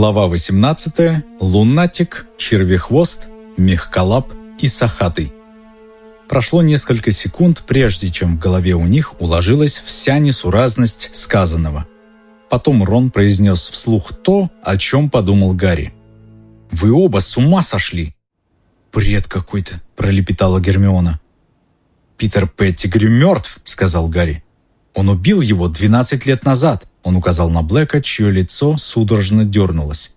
Глава 18. Лунатик, Червехвост, Мехколап и Сахатый. Прошло несколько секунд, прежде чем в голове у них уложилась вся несуразность сказанного. Потом Рон произнес вслух то, о чем подумал Гарри. «Вы оба с ума сошли!» «Бред какой-то!» – пролепетала Гермиона. «Питер Петтигрю мертв!» – сказал Гарри. «Он убил его 12 лет назад!» Он указал на Блэка, чье лицо судорожно дернулось.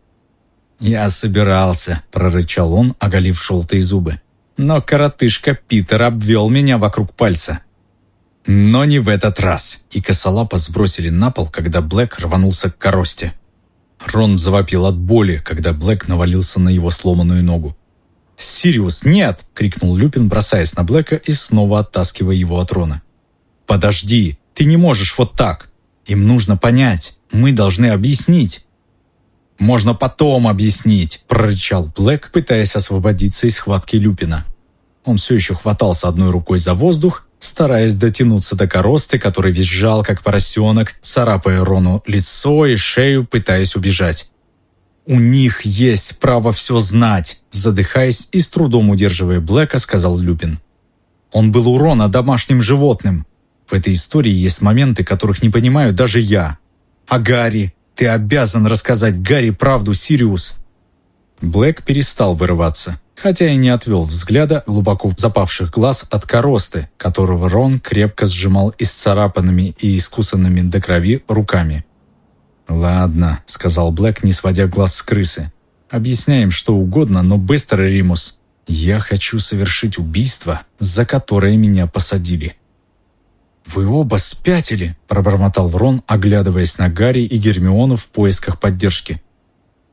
«Я собирался», – прорычал он, оголив желтые зубы. «Но коротышка Питер обвел меня вокруг пальца». Но не в этот раз, и косолапа сбросили на пол, когда Блэк рванулся к коросте. Рон завопил от боли, когда Блэк навалился на его сломанную ногу. «Сириус, нет!» — крикнул Люпин, бросаясь на Блэка и снова оттаскивая его от Рона. «Подожди! Ты не можешь вот так!» Им нужно понять. Мы должны объяснить». «Можно потом объяснить», – прорычал Блэк, пытаясь освободиться из схватки Люпина. Он все еще хватался одной рукой за воздух, стараясь дотянуться до коросты, который визжал, как поросенок, царапая Рону лицо и шею, пытаясь убежать. «У них есть право все знать», – задыхаясь и с трудом удерживая Блэка, сказал Люпин. «Он был у Рона домашним животным. В этой истории есть моменты, которых не понимаю даже я. А Гарри? Ты обязан рассказать Гарри правду, Сириус!» Блэк перестал вырываться, хотя и не отвел взгляда глубоко запавших глаз от коросты, которого Рон крепко сжимал исцарапанными и искусанными до крови руками. «Ладно», — сказал Блэк, не сводя глаз с крысы. «Объясняем что угодно, но быстро, Римус. Я хочу совершить убийство, за которое меня посадили». «Вы оба спятили!» – пробормотал Рон, оглядываясь на Гарри и Гермиону в поисках поддержки.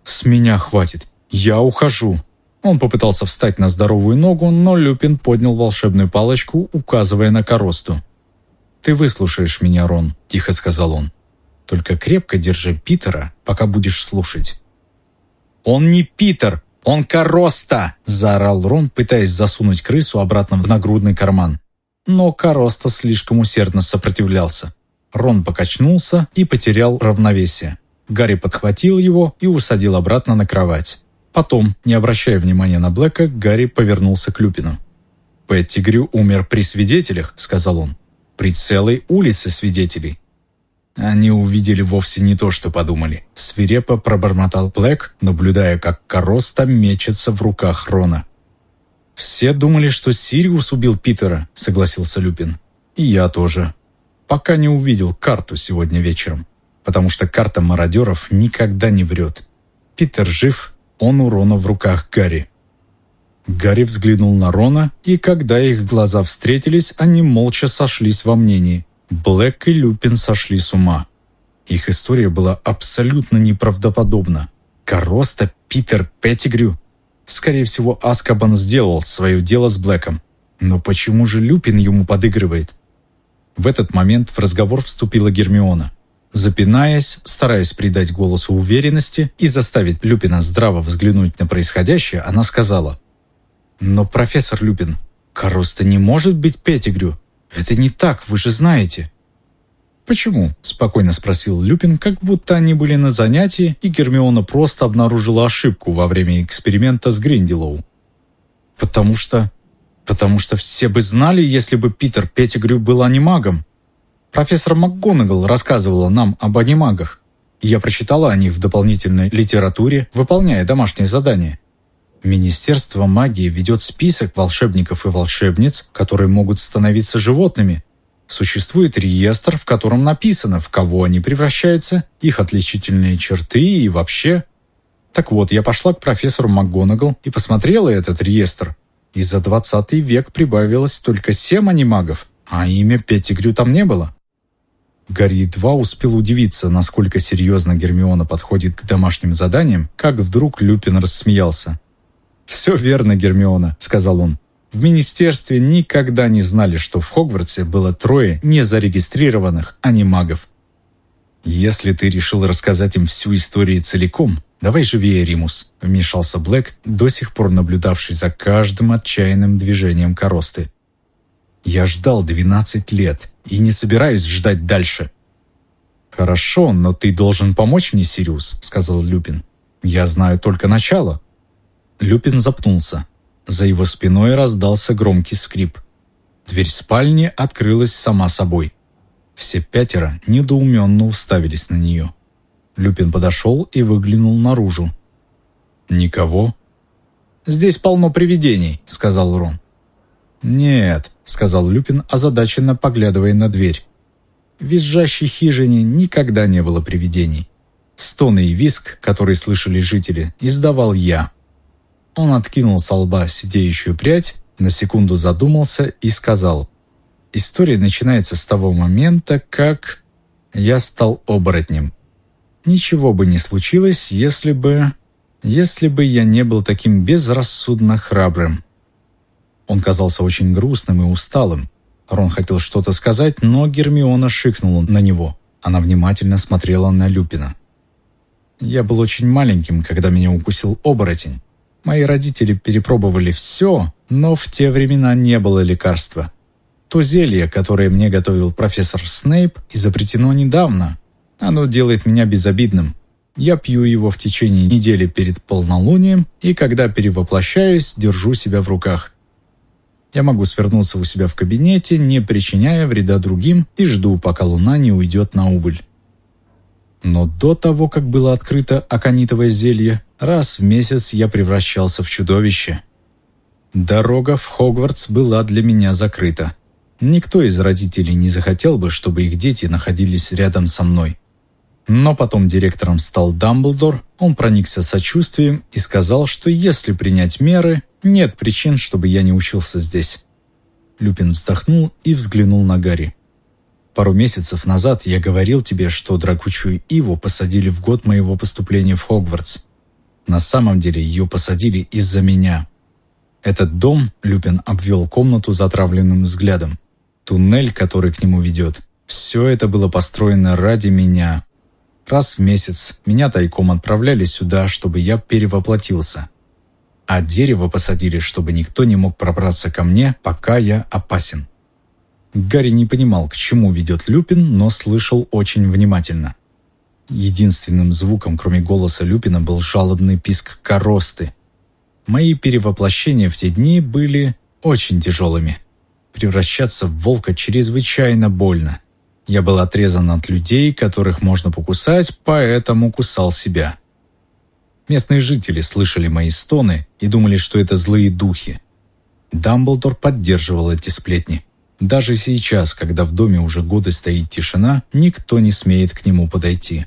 «С меня хватит! Я ухожу!» Он попытался встать на здоровую ногу, но Люпин поднял волшебную палочку, указывая на коросту. «Ты выслушаешь меня, Рон», – тихо сказал он. «Только крепко держи Питера, пока будешь слушать». «Он не Питер! Он Короста!» – заорал Рон, пытаясь засунуть крысу обратно в нагрудный карман но Короста слишком усердно сопротивлялся. Рон покачнулся и потерял равновесие. Гарри подхватил его и усадил обратно на кровать. Потом, не обращая внимания на Блэка, Гарри повернулся к Люпину. «Петтигрю умер при свидетелях», — сказал он. «При целой улице свидетелей». Они увидели вовсе не то, что подумали. Свирепо пробормотал Блэк, наблюдая, как Короста мечется в руках Рона. «Все думали, что Сириус убил Питера», — согласился Люпин. «И я тоже. Пока не увидел карту сегодня вечером. Потому что карта мародеров никогда не врет. Питер жив, он у Рона в руках Гарри». Гарри взглянул на Рона, и когда их глаза встретились, они молча сошлись во мнении. Блэк и Люпин сошли с ума. Их история была абсолютно неправдоподобна. Короста, Питер, Петтигрю Скорее всего, Аскабан сделал свое дело с Блэком. Но почему же Люпин ему подыгрывает? В этот момент в разговор вступила Гермиона. Запинаясь, стараясь придать голосу уверенности и заставить Люпина здраво взглянуть на происходящее, она сказала. «Но, профессор Люпин, Короста не может быть Петтигрю. Это не так, вы же знаете». «Почему?» – спокойно спросил Люпин, как будто они были на занятии, и Гермиона просто обнаружила ошибку во время эксперимента с Гринделоу. «Потому что... потому что все бы знали, если бы Питер Петтигрю был анимагом. Профессор МакГонагал рассказывала нам об анимагах. Я прочитала о них в дополнительной литературе, выполняя домашнее задание. Министерство магии ведет список волшебников и волшебниц, которые могут становиться животными, Существует реестр, в котором написано, в кого они превращаются, их отличительные черты и вообще. Так вот, я пошла к профессору МакГонагал и посмотрела этот реестр. И за 20 век прибавилось только семь анимагов, а имя Петтигрю там не было. Гарри едва успел удивиться, насколько серьезно Гермиона подходит к домашним заданиям, как вдруг Люпин рассмеялся. «Все верно, Гермиона», — сказал он. В министерстве никогда не знали, что в Хогвартсе было трое незарегистрированных анимагов. «Если ты решил рассказать им всю историю целиком, давай живее, Римус», — вмешался Блэк, до сих пор наблюдавший за каждым отчаянным движением коросты. «Я ждал двенадцать лет и не собираюсь ждать дальше». «Хорошо, но ты должен помочь мне, Сириус», — сказал Люпин. Я знаю только начало». Люпин запнулся. За его спиной раздался громкий скрип. Дверь спальни открылась сама собой. Все пятеро недоуменно уставились на нее. Люпин подошел и выглянул наружу. «Никого?» «Здесь полно привидений», — сказал Рон. «Нет», — сказал Люпин, озадаченно поглядывая на дверь. В визжащей хижине никогда не было привидений. Стоны и виск, которые слышали жители, издавал я. Он откинул со лба сидеющую прядь, на секунду задумался и сказал. «История начинается с того момента, как я стал оборотнем. Ничего бы не случилось, если бы... если бы я не был таким безрассудно храбрым». Он казался очень грустным и усталым. Рон хотел что-то сказать, но Гермиона шикнула на него. Она внимательно смотрела на Люпина. «Я был очень маленьким, когда меня укусил оборотень. Мои родители перепробовали все, но в те времена не было лекарства. То зелье, которое мне готовил профессор Снейп, изобретено недавно. Оно делает меня безобидным. Я пью его в течение недели перед полнолунием, и когда перевоплощаюсь, держу себя в руках. Я могу свернуться у себя в кабинете, не причиняя вреда другим, и жду, пока луна не уйдет на убыль. Но до того, как было открыто аконитовое зелье, раз в месяц я превращался в чудовище. Дорога в Хогвартс была для меня закрыта. Никто из родителей не захотел бы, чтобы их дети находились рядом со мной. Но потом директором стал Дамблдор, он проникся сочувствием и сказал, что если принять меры, нет причин, чтобы я не учился здесь. Люпин вздохнул и взглянул на Гарри. Пару месяцев назад я говорил тебе, что дракучую иву посадили в год моего поступления в Хогвартс. На самом деле ее посадили из-за меня. Этот дом, Люпин обвел комнату затравленным взглядом. Туннель, который к нему ведет. Все это было построено ради меня. Раз в месяц меня тайком отправляли сюда, чтобы я перевоплотился. А дерево посадили, чтобы никто не мог пробраться ко мне, пока я опасен. Гарри не понимал, к чему ведет Люпин, но слышал очень внимательно. Единственным звуком, кроме голоса Люпина, был жалобный писк коросты. Мои перевоплощения в те дни были очень тяжелыми. Превращаться в волка чрезвычайно больно. Я был отрезан от людей, которых можно покусать, поэтому кусал себя. Местные жители слышали мои стоны и думали, что это злые духи. Дамблдор поддерживал эти сплетни. Даже сейчас, когда в доме уже годы стоит тишина, никто не смеет к нему подойти.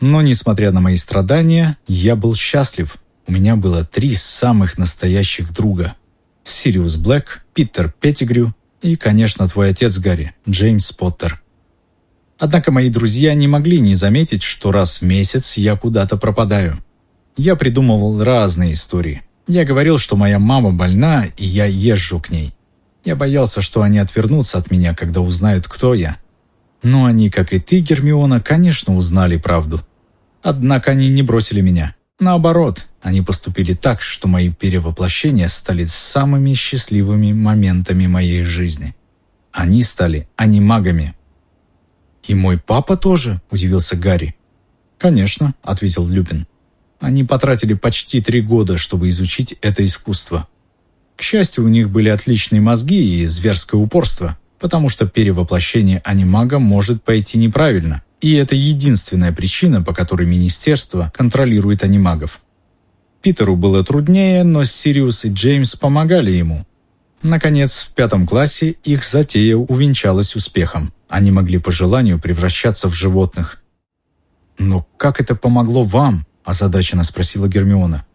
Но, несмотря на мои страдания, я был счастлив. У меня было три самых настоящих друга. Сириус Блэк, Питер Петтигрю и, конечно, твой отец Гарри, Джеймс Поттер. Однако мои друзья не могли не заметить, что раз в месяц я куда-то пропадаю. Я придумывал разные истории. Я говорил, что моя мама больна, и я езжу к ней. Я боялся, что они отвернутся от меня, когда узнают, кто я. Но они, как и ты, Гермиона, конечно, узнали правду. Однако они не бросили меня. Наоборот, они поступили так, что мои перевоплощения стали самыми счастливыми моментами моей жизни. Они стали анимагами. «И мой папа тоже?» – удивился Гарри. «Конечно», – ответил Люпин. «Они потратили почти три года, чтобы изучить это искусство. К счастью, у них были отличные мозги и зверское упорство, потому что перевоплощение анимага может пойти неправильно, и это единственная причина, по которой министерство контролирует анимагов. Питеру было труднее, но Сириус и Джеймс помогали ему. Наконец, в пятом классе их затея увенчалась успехом. Они могли по желанию превращаться в животных. «Но как это помогло вам?» – озадаченно спросила Гермиона.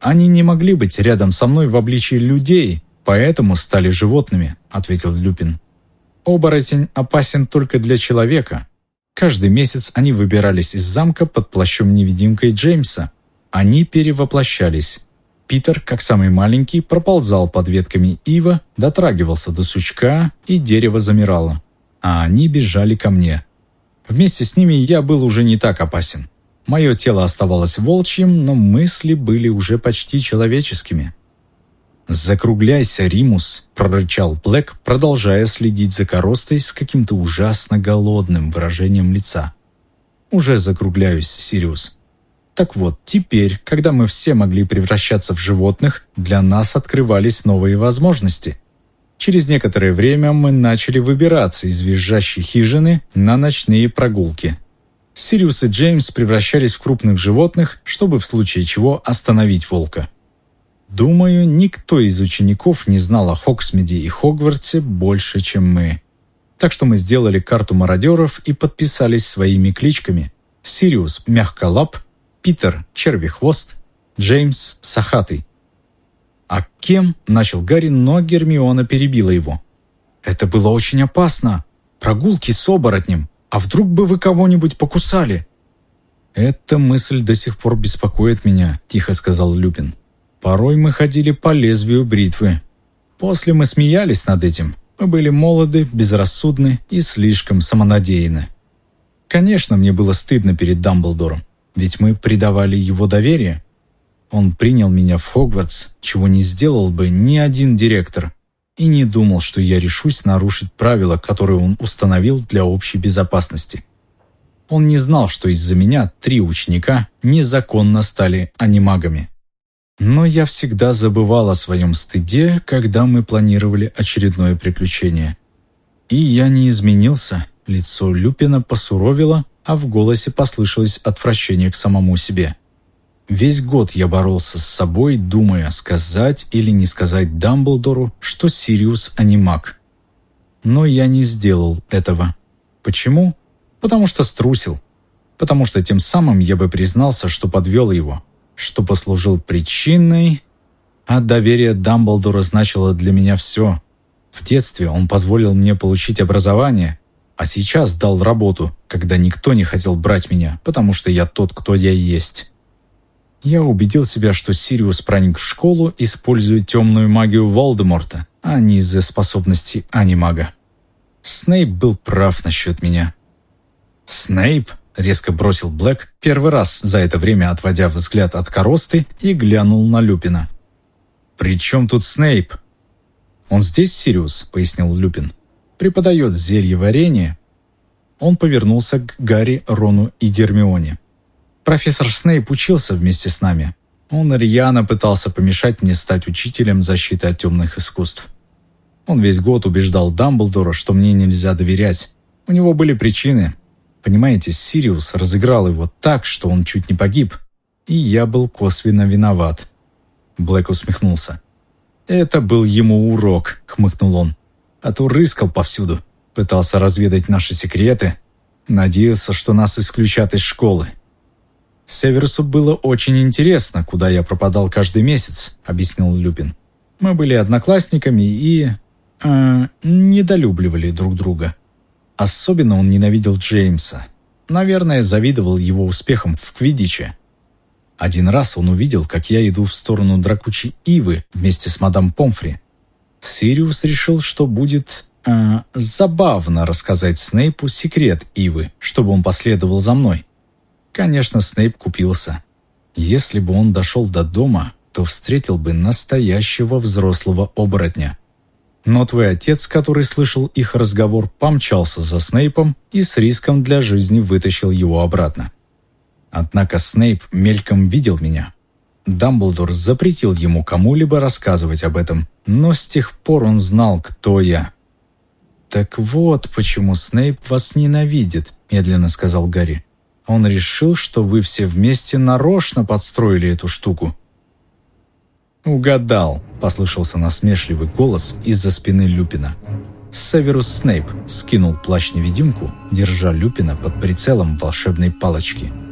«Они не могли быть рядом со мной в обличии людей, поэтому стали животными», — ответил Люпин. «Оборотень опасен только для человека. Каждый месяц они выбирались из замка под плащом-невидимкой Джеймса. Они перевоплощались. Питер, как самый маленький, проползал под ветками ива, дотрагивался до сучка, и дерево замирало. А они бежали ко мне. Вместе с ними я был уже не так опасен. Мое тело оставалось волчьим, но мысли были уже почти человеческими. «Закругляйся, Римус!» – прорычал Блэк, продолжая следить за коростой с каким-то ужасно голодным выражением лица. «Уже закругляюсь, Сириус». Так вот, теперь, когда мы все могли превращаться в животных, для нас открывались новые возможности. Через некоторое время мы начали выбираться из визжащей хижины на ночные прогулки. Сириус и Джеймс превращались в крупных животных, чтобы в случае чего остановить волка. Думаю, никто из учеников не знал о Хоксмиде и Хогвартсе больше, чем мы. Так что мы сделали карту мародеров и подписались своими кличками. Сириус – Мягколап, Питер – Червихвост, Джеймс – Сахатый. «А кем?» – начал Гарри, но Гермиона перебила его. «Это было очень опасно. Прогулки с оборотнем. А вдруг бы вы кого-нибудь покусали?» «Эта мысль до сих пор беспокоит меня», – тихо сказал Люпин. «Порой мы ходили по лезвию бритвы. После мы смеялись над этим. Мы были молоды, безрассудны и слишком самонадеянны. Конечно, мне было стыдно перед Дамблдором, ведь мы предавали его доверие. Он принял меня в Хогвартс, чего не сделал бы ни один директор, и не думал, что я решусь нарушить правила, которые он установил для общей безопасности. Он не знал, что из-за меня три ученика незаконно стали анимагами. Но я всегда забывал о своем стыде, когда мы планировали очередное приключение. И я не изменился, лицо Люпина посуровило, а в голосе послышалось отвращение к самому себе. Весь год я боролся с собой, думая, сказать или не сказать Дамблдору, что Сириус а не маг. Но я не сделал этого. Почему? Потому что струсил. Потому что тем самым я бы признался, что подвел его, что послужил причиной, а доверие Дамблдора значило для меня все. В детстве он позволил мне получить образование, а сейчас дал работу, когда никто не хотел брать меня, потому что я тот, кто я есть. Я убедил себя, что Сириус проник в школу, используя темную магию Волдеморта, а не из-за способностей анимага. Снейп был прав насчет меня. «Снейп?» — резко бросил Блэк, первый раз за это время отводя взгляд от Коросты и глянул на Люпина. «При чем тут Снейп?» «Он здесь, Сириус», — пояснил Люпин. «Преподает зельеварение». Он повернулся к Гарри, Рону и Гермионе. Профессор Снейп учился вместе с нами. Он рьяно пытался помешать мне стать учителем защиты от темных искусств. Он весь год убеждал Дамблдора, что мне нельзя доверять. У него были причины. Понимаете, Сириус разыграл его так, что он чуть не погиб. И я был косвенно виноват. Блэк усмехнулся. «Это был ему урок», — хмыкнул он. «А то рыскал повсюду, пытался разведать наши секреты, надеялся, что нас исключат из школы. «Северусу было очень интересно, куда я пропадал каждый месяц», — объяснил Люпин. «Мы были одноклассниками и... Э, недолюбливали друг друга. Особенно он ненавидел Джеймса. Наверное, завидовал его успехам в Квидиче. Один раз он увидел, как я иду в сторону дракучей Ивы вместе с мадам Помфри. Сириус решил, что будет э, забавно рассказать Снейпу секрет Ивы, чтобы он последовал за мной. Конечно, Снейп купился. Если бы он дошел до дома, то встретил бы настоящего взрослого оборотня. Но твой отец, который слышал их разговор, помчался за Снейпом и с риском для жизни вытащил его обратно. Однако Снейп мельком видел меня. Дамблдор запретил ему кому-либо рассказывать об этом, но с тех пор он знал, кто я. «Так вот, почему Снейп вас ненавидит», — медленно сказал Гарри. Он решил, что вы все вместе нарочно подстроили эту штуку. «Угадал», — послышался насмешливый голос из-за спины Люпина. Северус Снейп скинул плащ-невидимку, держа Люпина под прицелом волшебной палочки —